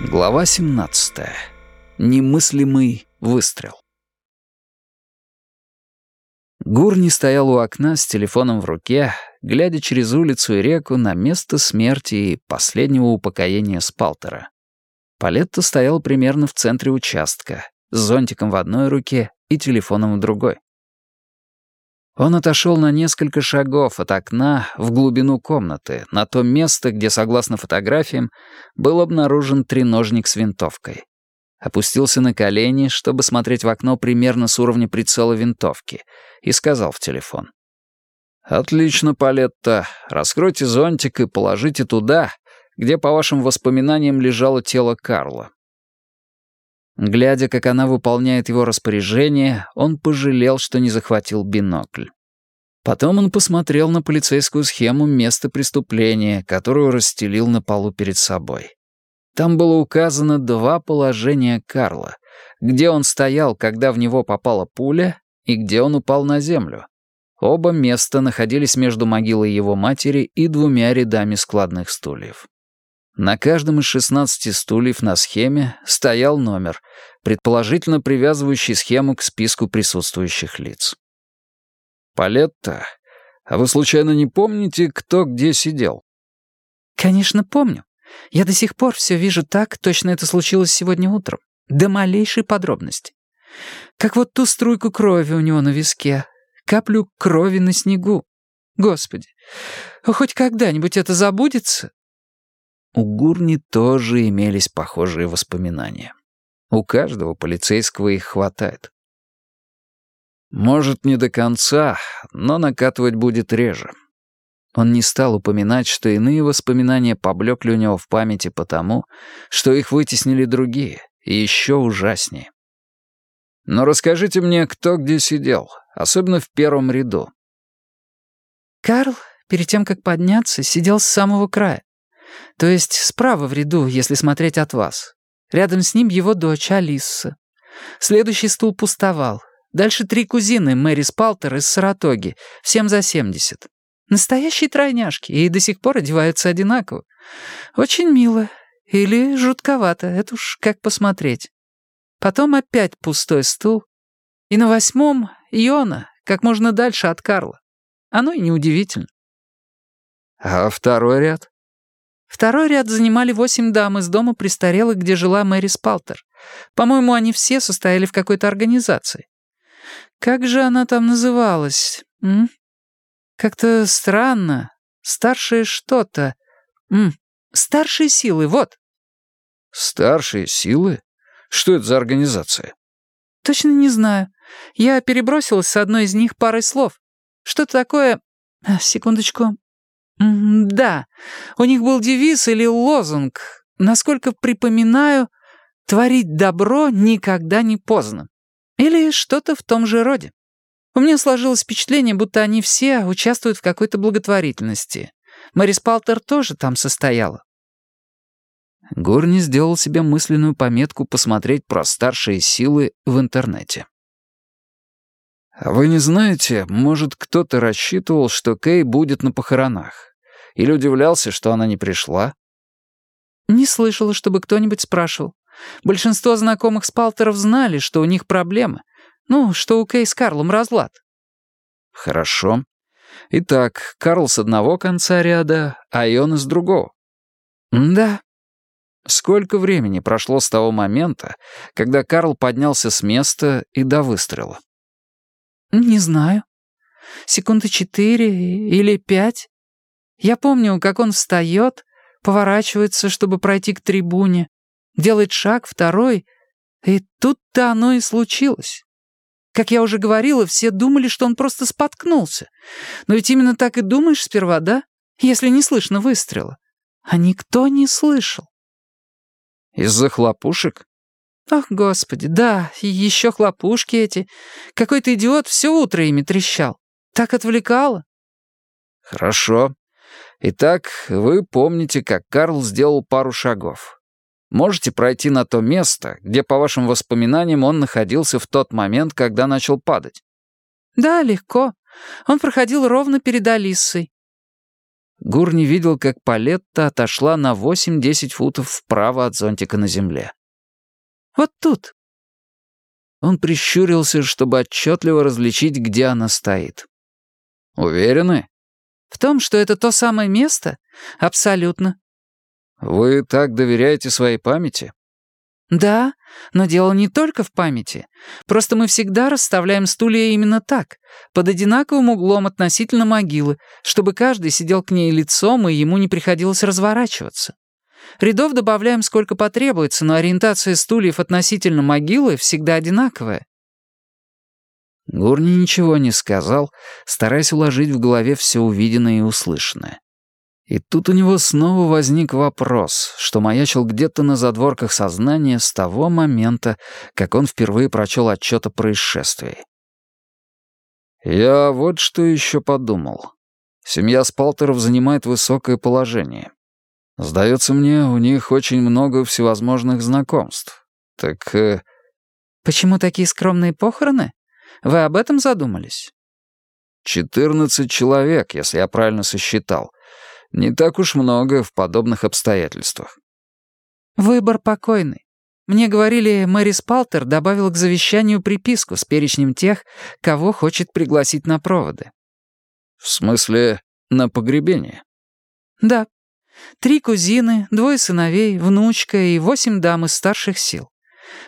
Глава 17. Немыслимый выстрел. Гурни стоял у окна с телефоном в руке, глядя через улицу и реку на место смерти и последнего упокоения Спалтера. Палетто стоял примерно в центре участка, с зонтиком в одной руке и телефоном в другой. Он отошел на несколько шагов от окна в глубину комнаты, на то место, где, согласно фотографиям, был обнаружен треножник с винтовкой. Опустился на колени, чтобы смотреть в окно примерно с уровня прицела винтовки, и сказал в телефон. «Отлично, Палетта. Раскройте зонтик и положите туда, где, по вашим воспоминаниям, лежало тело Карла. Глядя, как она выполняет его распоряжение, он пожалел, что не захватил бинокль. Потом он посмотрел на полицейскую схему места преступления, которую расстелил на полу перед собой. Там было указано два положения Карла, где он стоял, когда в него попала пуля, и где он упал на землю. Оба места находились между могилой его матери и двумя рядами складных стульев. На каждом из 16 стульев на схеме стоял номер, предположительно привязывающий схему к списку присутствующих лиц. «Палетта, а вы случайно не помните, кто где сидел?» «Конечно, помню. Я до сих пор все вижу так, точно это случилось сегодня утром. До малейшей подробности. Как вот ту струйку крови у него на виске, каплю крови на снегу. Господи, хоть когда-нибудь это забудется?» У Гурни тоже имелись похожие воспоминания. У каждого полицейского их хватает. Может, не до конца, но накатывать будет реже. Он не стал упоминать, что иные воспоминания поблекли у него в памяти потому, что их вытеснили другие, и еще ужаснее. Но расскажите мне, кто где сидел, особенно в первом ряду. Карл, перед тем, как подняться, сидел с самого края. То есть справа в ряду, если смотреть от вас. Рядом с ним его дочь Алиса. Следующий стул пустовал. Дальше три кузины Мэри Спалтер из Саратоги, всем за семьдесят. Настоящие тройняшки, и до сих пор одеваются одинаково. Очень мило. Или жутковато, это уж как посмотреть. Потом опять пустой стул. И на восьмом — Йона, как можно дальше от Карла. Оно и неудивительно. А второй ряд? Второй ряд занимали восемь дам из дома престарелых, где жила Мэри Спалтер. По-моему, они все состояли в какой-то организации. Как же она там называлась? М? Как-то странно. Старшие что-то. Старшие силы, вот. Старшие силы? Что это за организация? Точно не знаю. Я перебросилась с одной из них парой слов. Что-то такое... А, секундочку. «Да, у них был девиз или лозунг. Насколько припоминаю, творить добро никогда не поздно. Или что-то в том же роде. У меня сложилось впечатление, будто они все участвуют в какой-то благотворительности. Мэри Спалтер тоже там состояла». Горни сделал себе мысленную пометку посмотреть про старшие силы в интернете. А «Вы не знаете, может, кто-то рассчитывал, что Кей будет на похоронах? Или удивлялся, что она не пришла?» «Не слышала, чтобы кто-нибудь спрашивал. Большинство знакомых Спалтеров знали, что у них проблемы. Ну, что у Кей с Карлом разлад». «Хорошо. Итак, Карл с одного конца ряда, а Иона с другого». «Да». Сколько времени прошло с того момента, когда Карл поднялся с места и до выстрела? «Не знаю. Секунды четыре или пять. Я помню, как он встает, поворачивается, чтобы пройти к трибуне, делает шаг, второй, и тут-то оно и случилось. Как я уже говорила, все думали, что он просто споткнулся. Но ведь именно так и думаешь сперва, да? Если не слышно выстрела. А никто не слышал. Из-за хлопушек? Ах, господи, да, и еще хлопушки эти. Какой-то идиот все утро ими трещал. Так отвлекало. Хорошо. Итак, вы помните, как Карл сделал пару шагов. Можете пройти на то место, где, по вашим воспоминаниям, он находился в тот момент, когда начал падать? Да, легко. Он проходил ровно перед Алисой. Гурни видел, как Палетта отошла на 8-10 футов вправо от зонтика на земле. «Вот тут». Он прищурился, чтобы отчетливо различить, где она стоит. «Уверены?» «В том, что это то самое место? Абсолютно». «Вы так доверяете своей памяти?» «Да, но дело не только в памяти. Просто мы всегда расставляем стулья именно так, под одинаковым углом относительно могилы, чтобы каждый сидел к ней лицом, и ему не приходилось разворачиваться. Рядов добавляем сколько потребуется, но ориентация стульев относительно могилы всегда одинаковая». Гурни ничего не сказал, стараясь уложить в голове все увиденное и услышанное. И тут у него снова возник вопрос, что маячил где-то на задворках сознания с того момента, как он впервые прочел отчет о происшествии. «Я вот что еще подумал. Семья Спалтеров занимает высокое положение. Сдается мне, у них очень много всевозможных знакомств. Так...» э... «Почему такие скромные похороны? Вы об этом задумались?» «Четырнадцать человек, если я правильно сосчитал». Не так уж много в подобных обстоятельствах. Выбор покойный. Мне говорили, Мэри Спалтер добавила к завещанию приписку с перечнем тех, кого хочет пригласить на проводы. В смысле, на погребение? Да. Три кузины, двое сыновей, внучка и восемь дам из старших сил.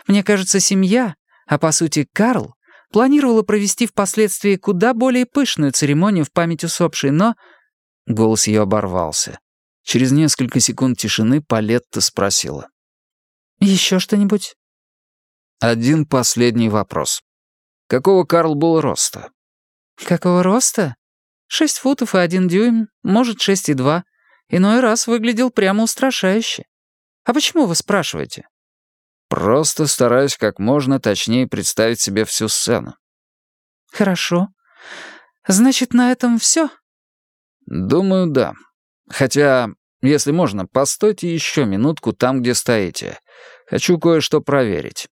Мне кажется, семья, а по сути Карл, планировала провести впоследствии куда более пышную церемонию в память усопшей, но Голос ее оборвался. Через несколько секунд тишины Палетта спросила. «Еще что-нибудь?» Один последний вопрос. Какого Карл был роста? «Какого роста? Шесть футов и один дюйм, может, шесть и два. Иной раз выглядел прямо устрашающе. А почему вы спрашиваете?» «Просто стараюсь как можно точнее представить себе всю сцену». «Хорошо. Значит, на этом все?» «Думаю, да. Хотя, если можно, постойте еще минутку там, где стоите. Хочу кое-что проверить».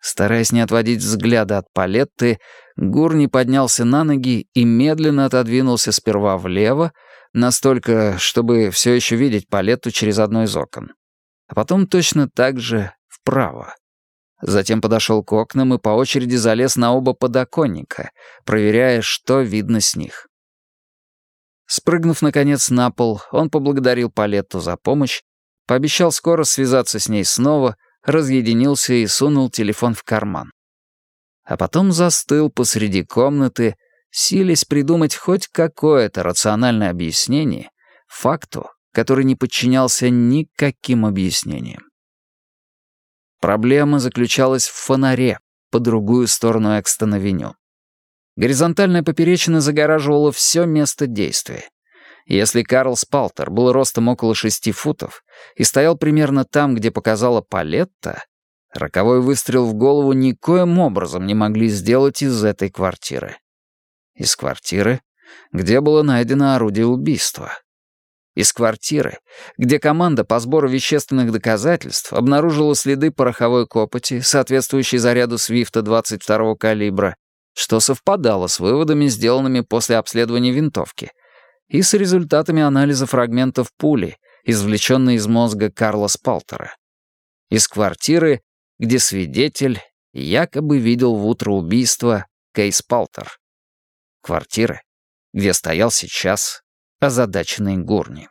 Стараясь не отводить взгляда от палетты, Гурни поднялся на ноги и медленно отодвинулся сперва влево, настолько, чтобы все еще видеть палетту через одно из окон. А потом точно так же вправо. Затем подошел к окнам и по очереди залез на оба подоконника, проверяя, что видно с них. Спрыгнув, наконец, на пол, он поблагодарил Палетту за помощь, пообещал скоро связаться с ней снова, разъединился и сунул телефон в карман. А потом застыл посреди комнаты, силясь придумать хоть какое-то рациональное объяснение факту, который не подчинялся никаким объяснениям. Проблема заключалась в фонаре по другую сторону Экстон-авеню. Горизонтальная поперечина загораживала все место действия. Если Карл Спалтер был ростом около шести футов и стоял примерно там, где показала Палетта, роковой выстрел в голову никоим образом не могли сделать из этой квартиры. Из квартиры, где было найдено орудие убийства. Из квартиры, где команда по сбору вещественных доказательств обнаружила следы пороховой копоти, соответствующей заряду Свифта 22-го калибра, что совпадало с выводами, сделанными после обследования винтовки, и с результатами анализа фрагментов пули, извлеченной из мозга Карла Спалтера. Из квартиры, где свидетель якобы видел в утро убийства Кейс Палтер. Квартиры, где стоял сейчас озадаченный Гурни.